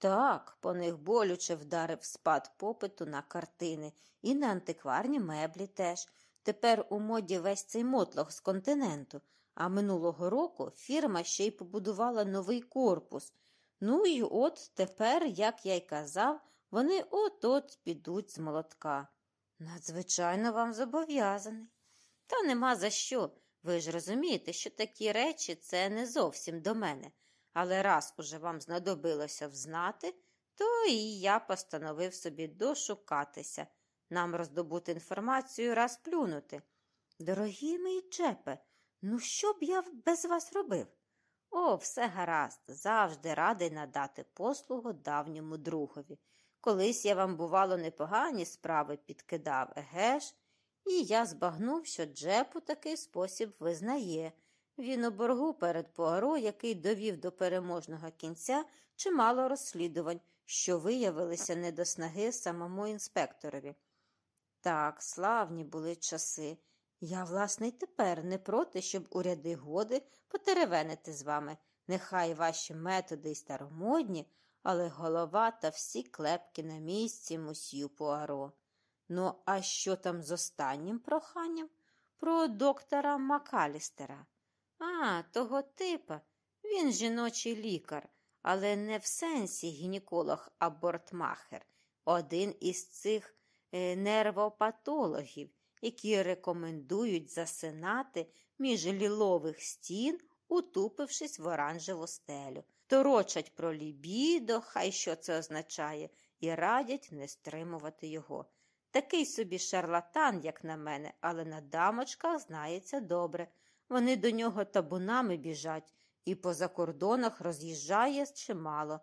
Так, по них болюче вдарив спад попиту на картини і на антикварні меблі теж. Тепер у моді весь цей мотлох з континенту, а минулого року фірма ще й побудувала новий корпус. Ну і от тепер, як я й казав, вони от-от підуть з молотка. Надзвичайно вам зобов'язаний. Та нема за що. Ви ж розумієте, що такі речі це не зовсім до мене. Але раз уже вам знадобилося взнати, то і я постановив собі дошукатися, нам роздобути інформацію раз плюнути. Дорогі мій Чепе, ну що б я без вас робив? О, все гаразд, завжди радий надати послугу давньому другові. Колись я вам, бувало, непогані справи підкидав, еге ж, і я збагнув, що Джеп у такий спосіб визнає. Він у боргу перед Пуаро, який довів до переможного кінця чимало розслідувань, що виявилися не до снаги самому інспекторові. Так, славні були часи. Я, власне, й тепер не проти, щоб у ряди годи потеревенити з вами. Нехай ваші методи й старомодні, але голова та всі клепки на місці мусью Пуаро. Ну, а що там з останнім проханням? Про доктора Макалістера. А, того типа. Він жіночий лікар, але не в сенсі гінеколог а бортмахер, один із цих е, нервопатологів, які рекомендують засинати між лілових стін, утупившись в оранжеву стелю, торочать про лібідо, хай що це означає, і радять не стримувати його. Такий собі шарлатан, як на мене, але на дамочках знається добре. Вони до нього табунами біжать і по закордонах роз'їжджає чимало.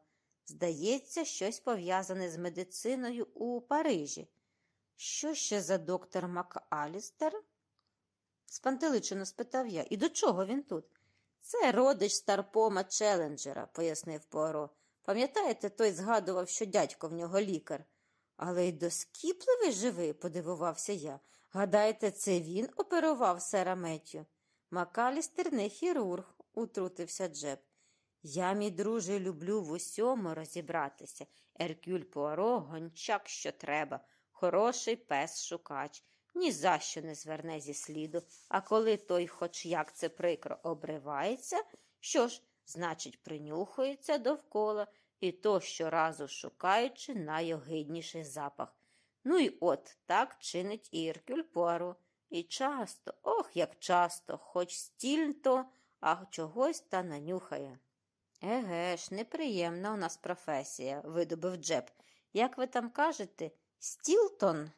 Здається, щось пов'язане з медициною у Парижі. Що ще за доктор МакАлістер? спантеличено спитав я. І до чого він тут? Це родич старпома Челенджера, пояснив Пуаро. Пам'ятаєте, той згадував, що дядько в нього лікар. Але й доскіпливий живий, подивувався я. Гадаєте, це він оперував сера Меттю? Макалістер не хірург, утрутився Джеб. Я, мій друже, люблю в усьому розібратися. Еркюль Пуаро, гончак, що треба, хороший пес шукач, ні за що не зверне зі сліду, а коли той, хоч як це прикро, обривається, що ж, значить, принюхується довкола, і то щоразу шукаючи найогидніший запах. Ну і от так чинить і Іркюль Пуаро. І часто, ох, як часто, хоч стільто, а чогось та нанюхає. Еге ж, неприємна у нас професія, видобив Джеб. Як ви там кажете, Стілтон?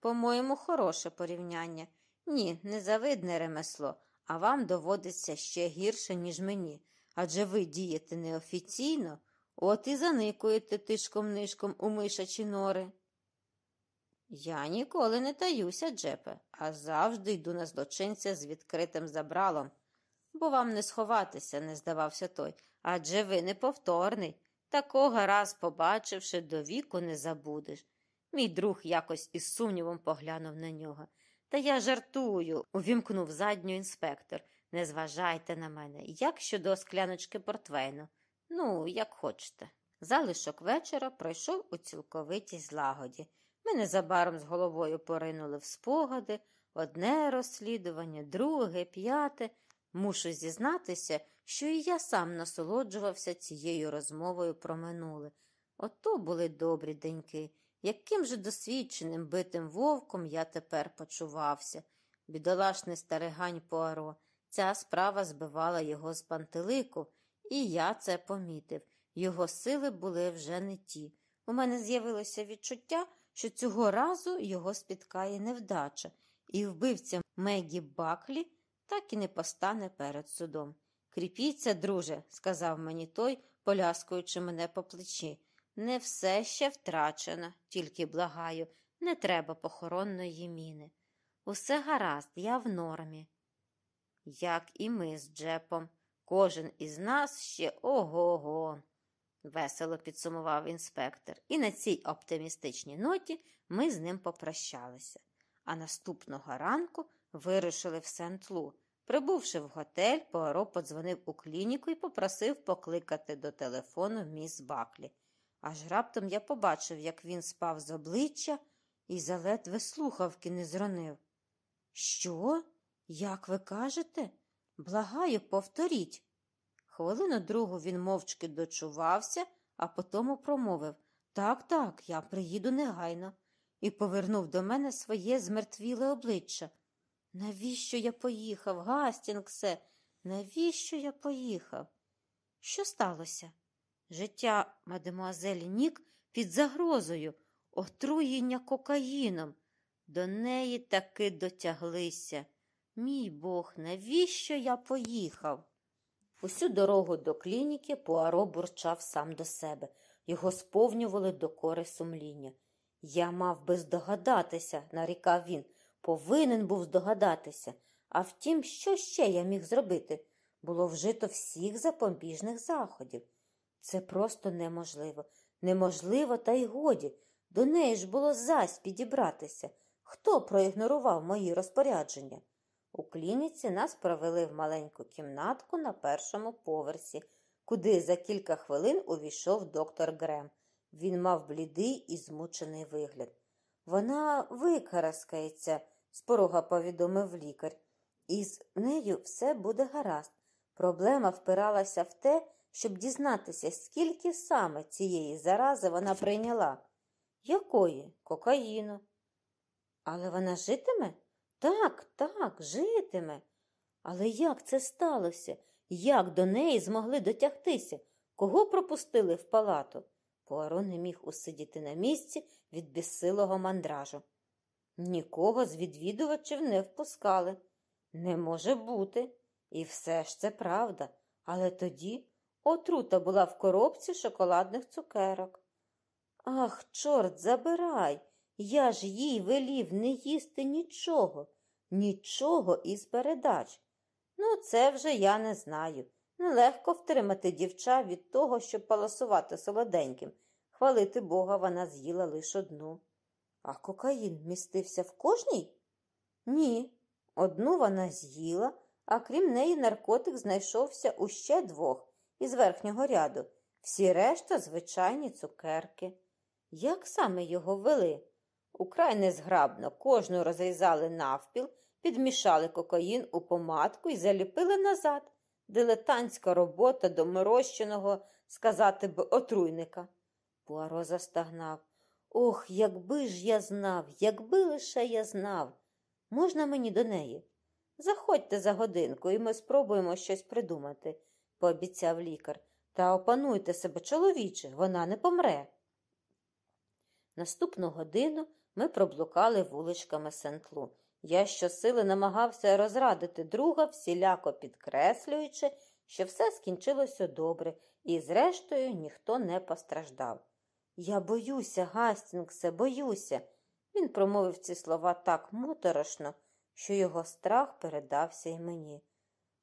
По-моєму, хороше порівняння. Ні, незавидне ремесло, а вам доводиться ще гірше, ніж мені. Адже ви дієте неофіційно, от і заникуєте тишком-нишком у мишачі нори. Я ніколи не таюся, Джепе, а завжди йду на злочинця з відкритим забралом. Бо вам не сховатися, не здавався той, адже ви неповторний. Такого раз, побачивши, до віку не забудеш. Мій друг якось із сумнівом поглянув на нього. Та я жартую, увімкнув задню інспектор. Не зважайте на мене, як щодо скляночки портвейну. Ну, як хочете. Залишок вечора пройшов у цілковитій злагоді. Ми незабаром з головою поринули в спогади одне розслідування, друге, п'яте. Мушу зізнатися, що і я сам насолоджувався цією розмовою про минуле. Ото були добрі деньки. Яким же досвідченим битим вовком я тепер почувався. Бідолашний старигань Пуаро. Ця справа збивала його з пантелику, і я це помітив. Його сили були вже не ті. У мене з'явилося відчуття, що цього разу його спіткає невдача, і вбивця Мегі Баклі так і не постане перед судом. Кріпіться, друже, сказав мені той, поляскуючи мене по плечі. Не все ще втрачено, тільки благаю, не треба похоронної міни. Усе гаразд, я в нормі. Як і ми з Джепом, кожен із нас ще ого го, весело підсумував інспектор, і на цій оптимістичній ноті ми з ним попрощалися. А наступного ранку вирушили в Сент-Лу. Прибувши в готель, Пуаро подзвонив у клініку і попросив покликати до телефону міс Баклі. Аж раптом я побачив, як він спав з обличчя і заледве слухавки не зронив. Що? Як ви кажете? Благаю, повторіть. Хвилину другу він мовчки дочувався, а потому промовив Так, так, я приїду негайно, і повернув до мене своє змертвіле обличчя. Навіщо я поїхав, Гастінгсе? Навіщо я поїхав? Що сталося? Життя мадемуазель Нік під загрозою, отруєння кокаїном. До неї таки дотяглися. Мій Бог, навіщо я поїхав? Усю дорогу до клініки Пуаро бурчав сам до себе. Його сповнювали докори сумління. Я мав би здогадатися, нарікав він, повинен був здогадатися. А втім, що ще я міг зробити? Було вжито всіх запобіжних заходів. Це просто неможливо. Неможливо, та й годі. До неї ж було зась підібратися. Хто проігнорував мої розпорядження? У клініці нас провели в маленьку кімнатку на першому поверсі, куди за кілька хвилин увійшов доктор Грем. Він мав блідий і змучений вигляд. Вона викараскається, з порога повідомив лікар, і з нею все буде гаразд. Проблема впиралася в те, щоб дізнатися, скільки саме цієї зарази вона прийняла. Якої? Кокаїну. Але вона житиме? Так, так, житиме. Але як це сталося? Як до неї змогли дотягтися? Кого пропустили в палату? Пуаро не міг усидіти на місці від безсилого мандражу. Нікого з відвідувачів не впускали. Не може бути. І все ж це правда. Але тоді отрута була в коробці шоколадних цукерок. Ах, чорт, забирай. Я ж їй велів не їсти нічого, нічого із передач. Ну, це вже я не знаю. Нелегко втримати дівча від того, щоб паласувати солоденьким. Хвалити Бога, вона з'їла лише одну. А кокаїн містився в кожній? Ні. Одну вона з'їла, а крім неї, наркотик знайшовся у ще двох із верхнього ряду. Всі решта звичайні цукерки. Як саме його вели? Украй незграбно кожну розрізали навпіл, підмішали кокаїн у помадку і заліпили назад. Дилетантська робота до морощеного сказати б отруйника. Пуаро застагнав. Ох, якби ж я знав, якби лише я знав. Можна мені до неї? Заходьте за годинку, і ми спробуємо щось придумати, пообіцяв лікар. Та опануйте себе, чоловіче, вона не помре. Наступну годину ми проблукали вуличками Сентлу. Я щосили намагався розрадити друга, всіляко підкреслюючи, що все скінчилося добре, і, зрештою, ніхто не постраждав. Я боюся, Гастінгсе, боюся. Він промовив ці слова так моторошно, що його страх передався й мені.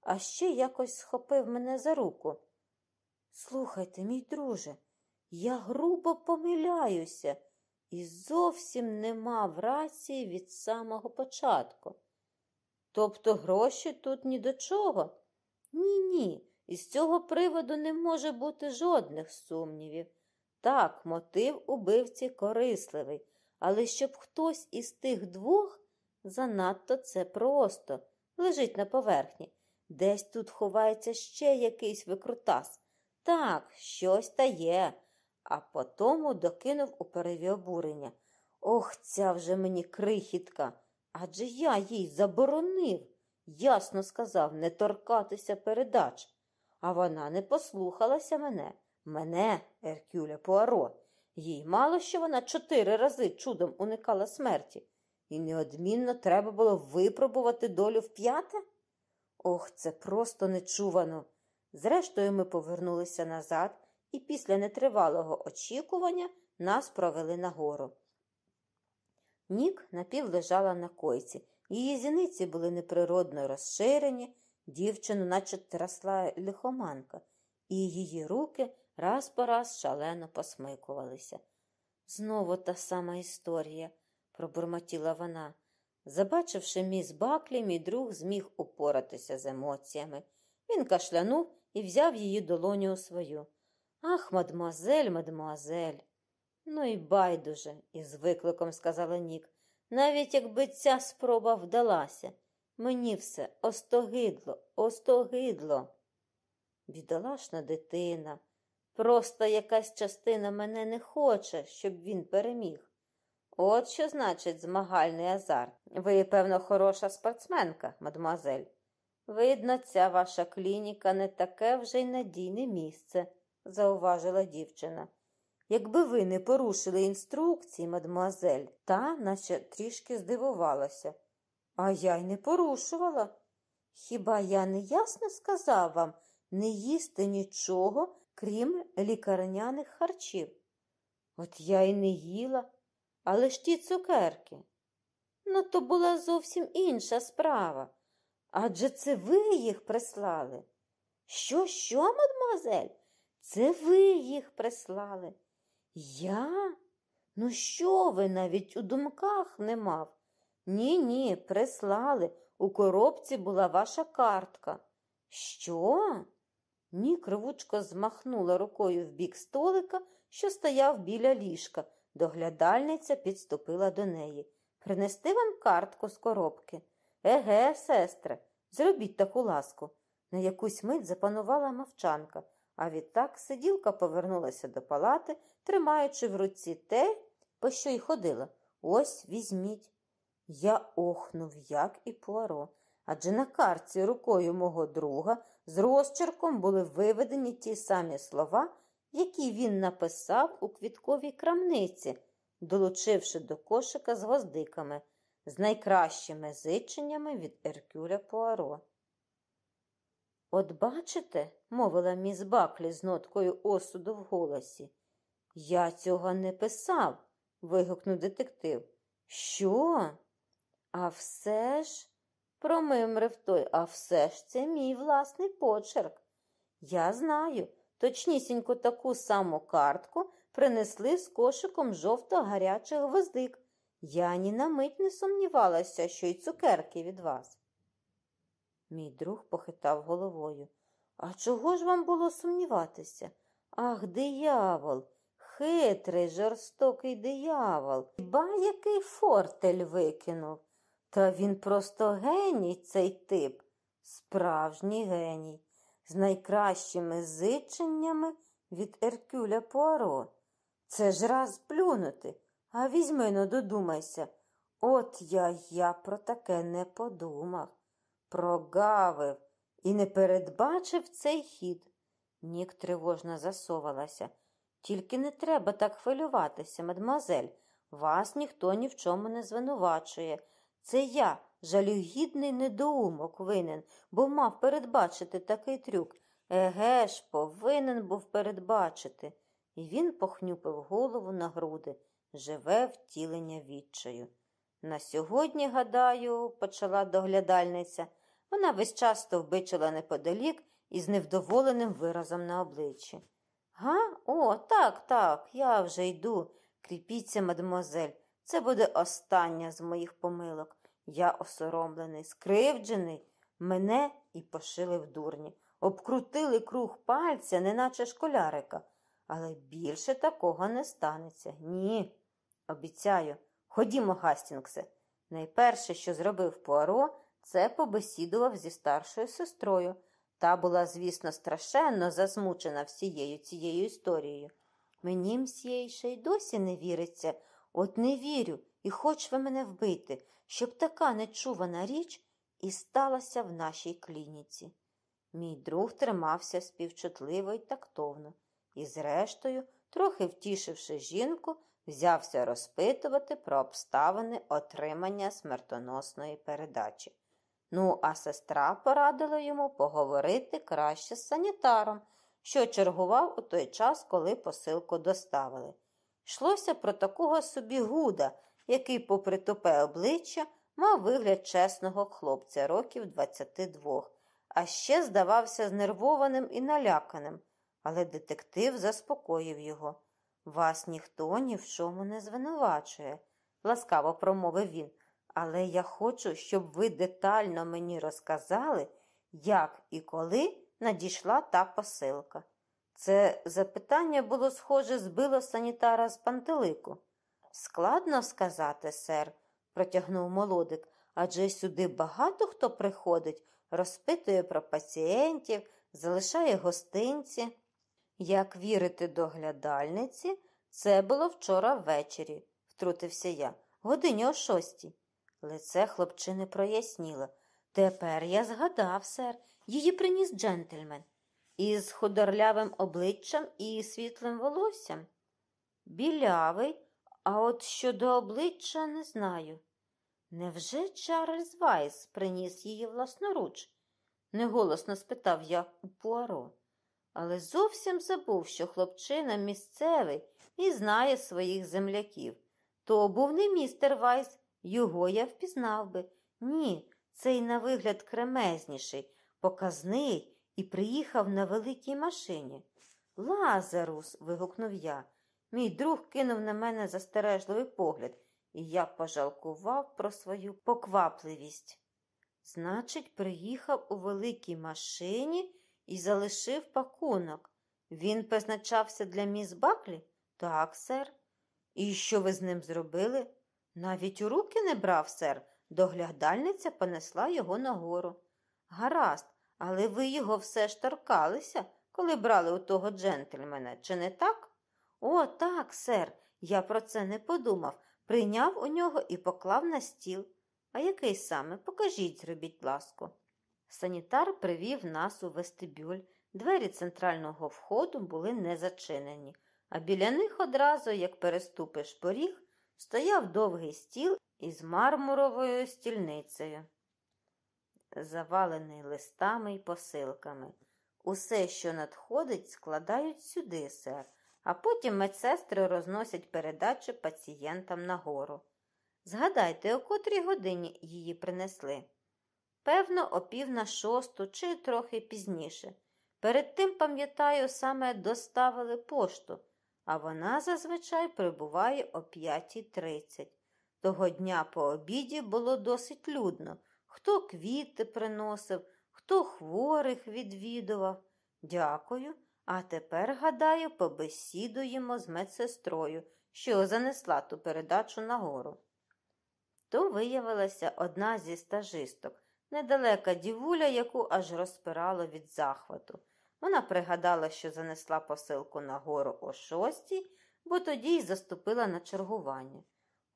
А ще якось схопив мене за руку. Слухайте, мій друже, я грубо помиляюся і зовсім не мав рації від самого початку. Тобто гроші тут ні до чого? Ні, ні, із цього приводу не може бути жодних сумнівів. Так, мотив убивці корисливий, але щоб хтось із тих двох занадто це просто лежить на поверхні. Десь тут ховається ще якийсь викрутас. Так, щось та є, а потому докинув у переві обурення. Ох, ця вже мені крихітка. Адже я їй заборонив, ясно сказав, не торкатися передач. А вона не послухалася мене, мене, Еркюля Пуаро. Їй мало що вона чотири рази чудом уникала смерті, і неодмінно треба було випробувати долю в п'яте? Ох, це просто нечувано. Зрештою, ми повернулися назад, і після нетривалого очікування нас провели нагору. Нік напівлежала на койці, її зіниці були неприродно розширені, дівчину, наче трасла лихоманка, і її руки раз по раз шалено посмикувалися. Знову та сама історія, пробурмотіла вона. Забачивши міс Баклі, мій друг зміг упоратися з емоціями. Він кашлянув і взяв її долоню у свою. Ах, мадмуазель, мадмуазель. Ну і байдуже, із викликом сказала Нік. Навіть якби ця спроба вдалася, мені все остогидло, остогидло. Бідолашна дитина. Просто якась частина мене не хоче, щоб він переміг. От що значить змагальний азарт. Ви, певно, хороша спортсменка, мадемуазель. Видно, ця ваша клініка не таке вже й надійне місце, зауважила дівчина. Якби ви не порушили інструкції, мадемуазель, та наче трішки здивувалася. А я й не порушувала. Хіба я не ясно сказав вам не їсти нічого, крім лікарняних харчів? От я й не їла, але ж ті цукерки. Ну, то була зовсім інша справа. Адже це ви їх прислали. Що, що, мадемуазель? Це ви їх прислали. Я? Ну, що ви навіть у думках не мав? Ні, ні, прислали. У коробці була ваша картка. Що? Ні, кривучко змахнула рукою в бік столика, що стояв біля ліжка. Доглядальниця підступила до неї. Принести вам картку з коробки. Еге, сестре, зробіть таку ласку. На якусь мить запанувала мовчанка, а відтак сиділка повернулася до палати, тримаючи в руці те, по що й ходила. Ось візьміть. Я охнув, як і Пуаро, адже на картці рукою мого друга з розчерком були виведені ті самі слова, які він написав у квітковій крамниці, долучивши до кошика з гвоздиками, з найкращими зиченнями від Еркюля Пуаро. От бачите, мовила міс Баклі з ноткою осуду в голосі. Я цього не писав, вигукнув детектив. Що? А все ж, промимрив той, а все ж це мій власний почерк. Я знаю, точнісінько таку саму картку принесли з кошиком жовто-гарячих гвоздик. Я ні на мить не сумнівалася, що й цукерки від вас. Мій друг похитав головою. А чого ж вам було сумніватися? Ах, диявол, хитрий, жорстокий диявол. Ба який фортель викинув. Та він просто геній, цей тип, справжній геній, з найкращими зиченнями від Еркюля Пуаро. Це ж раз плюнути. А візьми но додумайся. От я я про таке не подумав, прогавив і не передбачив цей хід. Нік тривожно засовалася. Тільки не треба так хвилюватися, мадмазель. Вас ніхто ні в чому не звинувачує. Це я, жалюгідний недоумок, винен, бо мав передбачити такий трюк. Еге ж, повинен був передбачити. І він похнюпив голову на груди, живе втілення відчаю. На сьогодні, гадаю, почала доглядальниця. Вона весь час стовбичила неподалік із невдоволеним виразом на обличчі. Га? О, так, так, я вже йду. Кріпіться, мадемуазель, це буде остання з моїх помилок. Я осоромлений, скривджений. Мене і пошили в дурні, обкрутили круг пальця, неначе школярика. Але більше такого не станеться. Ні. Обіцяю. Ходімо, Гастінгсе. Найперше, що зробив Пуаро, це побесідував зі старшою сестрою. Та була, звісно, страшенно засмучена всією цією історією. Мені, мсьє, ще й досі не віриться. От не вірю, і хоч ви мене вбити, щоб така нечувана річ і сталася в нашій клініці. Мій друг тримався співчутливо й тактовно, і, зрештою, трохи втішивши жінку, взявся розпитувати про обставини отримання смертоносної передачі. Ну, а сестра порадила йому поговорити краще з санітаром, що чергував у той час, коли посилку доставили. Йшлося про такого собі гуда, який, попри тупе обличчя, мав вигляд чесного хлопця років 22, а ще здавався знервованим і наляканим, але детектив заспокоїв його. Вас ніхто ні в чому не звинувачує, ласкаво промовив він. Але я хочу, щоб ви детально мені розказали, як і коли надійшла та посилка. Це запитання було схоже збило санітара з пантелику. Складно сказати, сер, протягнув молодик, адже сюди багато хто приходить, розпитує про пацієнтів, залишає гостинці. Як вірити доглядальниці, це було вчора ввечері, втрутився я, годині о шостій. Лице хлопчини проясніло. Тепер я згадав, сер, її приніс джентльмен. Із худорлявим обличчям і світлим волоссям. Білявий, а от щодо обличчя не знаю. Невже Чарльз Вайс приніс її власноруч? неголосно спитав я у Пуаро. Але зовсім забув, що хлопчина місцевий і знає своїх земляків. То був не містер Вайс, його я впізнав би. Ні, цей на вигляд кремезніший, показний і приїхав на великій машині. Лазарус. вигукнув я. Мій друг кинув на мене застережливий погляд, і я пожалкував про свою поквапливість. Значить, приїхав у великій машині і залишив пакунок. Він призначався для міс Баклі? Так, сер. І що ви з ним зробили? Навіть у руки не брав, сер. Доглядальниця понесла його нагору. Гаразд, але ви його все ж торкалися, коли брали у того джентльмена, чи не так? О, так, сер, я про це не подумав. Прийняв у нього і поклав на стіл. А який саме? Покажіть, зробіть ласку. Санітар привів нас у вестибюль. Двері центрального входу були не зачинені, а біля них одразу, як переступиш поріг, стояв довгий стіл із мармуровою стільницею, завалений листами й посилками. Усе, що надходить, складають сюди, сер, а потім медсестри розносять передачі пацієнтам нагору. Згадайте, о котрій годині її принесли. Певно, о пів на шосту чи трохи пізніше. Перед тим, пам'ятаю, саме доставили пошту, а вона зазвичай прибуває о 5.30. Того дня по обіді було досить людно. Хто квіти приносив, хто хворих відвідував. Дякую. А тепер, гадаю, побесідуємо з медсестрою, що занесла ту передачу нагору. То виявилася одна зі стажисток, недалека дівуля, яку аж розпирало від захвату. Вона пригадала, що занесла посилку на гору о шостій, бо тоді й заступила на чергування.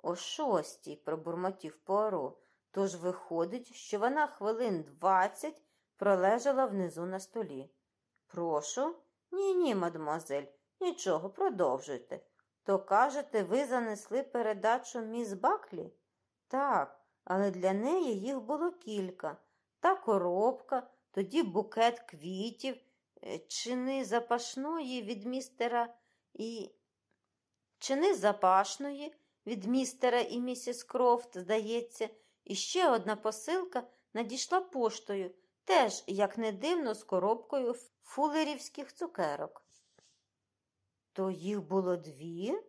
О шостій, пробурмотів Пуаро, тож виходить, що вона хвилин двадцять пролежала внизу на столі. Прошу? Ні, ні, мадемуазель, нічого, продовжуйте. То кажете, ви занесли передачу міс Баклі? Так, але для неї їх було кілька. Та коробка, тоді букет квітів, чини запашної від містера і. Чини запашної від містера і місіс Крофт, здається, і ще одна посилка надійшла поштою, теж, як не дивно, з коробкою фулерівських цукерок. То їх було дві?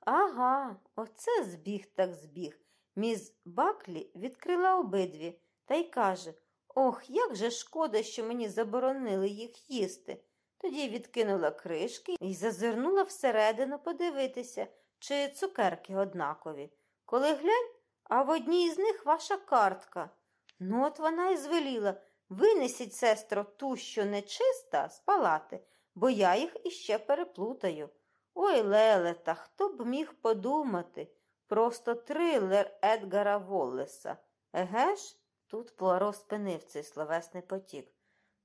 Ага, оце збіг так збіг. Міс Баклі відкрила обидві та й каже Ох, як же шкода, що мені заборонили їх їсти. Тоді відкинула кришки і зазирнула всередину подивитися, чи цукерки однакові. Коли глянь, а в одній з них ваша картка. Ну, от вона й звеліла винесіть, сестро, ту, що нечиста, з палати, бо я їх іще переплутаю. Ой, Леле, та хто б міг подумати? Просто трилер Едгара Воллеса. Еге ж? Тут Пуаро спинив цей словесний потік.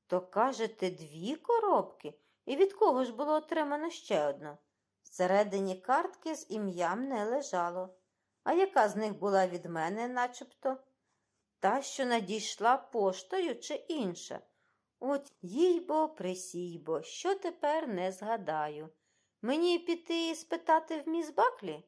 То, кажете, дві коробки? І від кого ж було отримано ще одну? Всередині картки з ім'ям не лежало. А яка з них була від мене, начебто? Та, що надійшла поштою чи інша? От їй бо, присій бо, що тепер не згадаю. Мені піти і спитати в міс Баклі?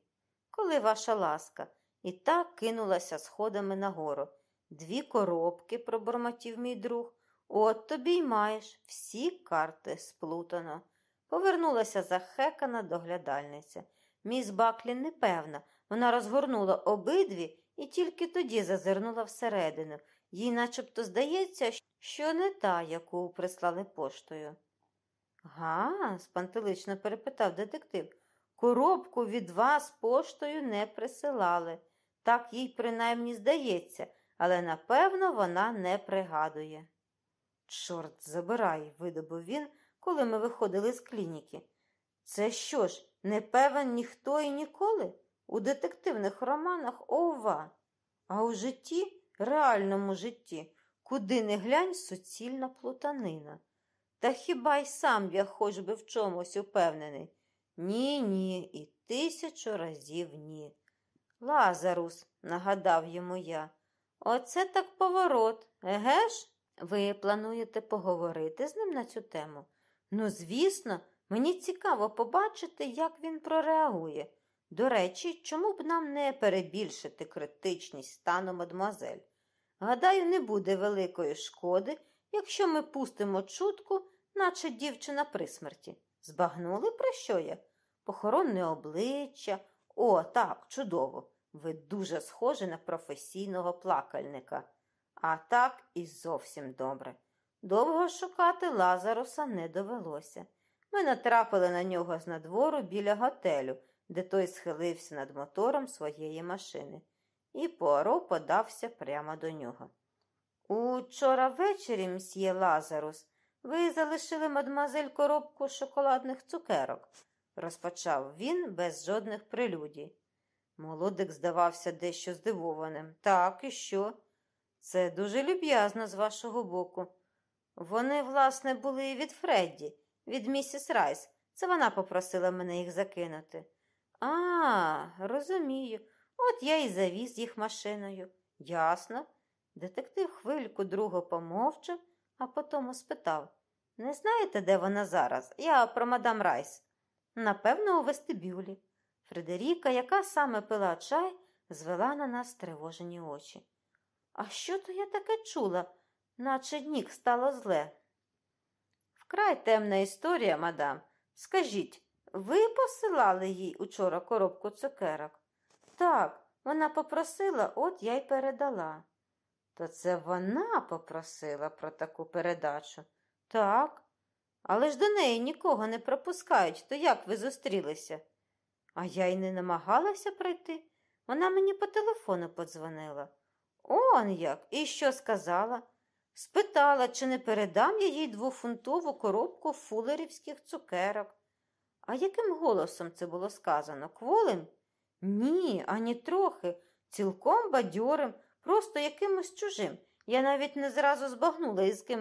Коли ваша ласка? І так кинулася сходами нагору. Дві коробки, пробормотів мій друг. От тобі й маєш всі карти сплутано. Повернулася захекана доглядальниця. Міс Баклі непевна. Вона розгорнула обидві і тільки тоді зазирнула всередину. Їй начебто здається, що не та, яку прислали поштою. Га, спантелично перепитав детектив. Коробку від вас поштою не присилали. Так їй принаймні здається, але напевно вона не пригадує. Чорт забирай, видобув він, коли ми виходили з клініки. Це що ж, не певен ніхто і ніколи? У детективних романах ова. А у житті, реальному житті, куди не глянь суцільна плутанина. Та хіба й сам я хоч би в чомусь упевнений? Ні, ні, і тисячу разів ні. Лазарус, нагадав йому я, оце так поворот, еге ж? Ви плануєте поговорити з ним на цю тему? Ну, звісно, мені цікаво побачити, як він прореагує. До речі, чому б нам не перебільшити критичність стану мадмуазель? Гадаю, не буде великої шкоди, якщо ми пустимо чутку, наче дівчина при смерті. Збагнули, про що я? Похоронне обличчя. О, так, чудово. Ви дуже схожі на професійного плакальника. А так і зовсім добре. Довго шукати Лазаруса не довелося. Ми натрапили на нього з надвору біля готелю, де той схилився над мотором своєї машини, і Пуаро подався прямо до нього. Учора ввечері, мсьє Лазарус, ви залишили мадемуазель коробку шоколадних цукерок, розпочав він без жодних прелюдій. Молодик здавався дещо здивованим. Так, і що? Це дуже люб'язно з вашого боку. Вони, власне, були від Фредді, від місіс Райс. Це вона попросила мене їх закинути. А, розумію. От я і завіз їх машиною. Ясно. Детектив хвильку другу помовчав, а потім спитав Не знаєте, де вона зараз? Я про мадам Райс. Напевно, у вестибюлі. Фредеріка, яка саме пила чай, звела на нас тривожені очі. А що то я таке чула, наче нік стало зле? Вкрай темна історія, мадам. Скажіть, ви посилали їй учора коробку цукерок? Так, вона попросила, от я й передала. То це вона попросила про таку передачу? Так. Але ж до неї нікого не пропускають, то як ви зустрілися? А я й не намагалася прийти. Вона мені по телефону подзвонила. Он як, і що сказала? Спитала, чи не передам я їй двофунтову коробку фулерівських цукерок. А яким голосом це було сказано? Кволим? Ні, ані трохи, цілком бадьорим, просто якимось чужим. Я навіть не зразу збагнула, із ким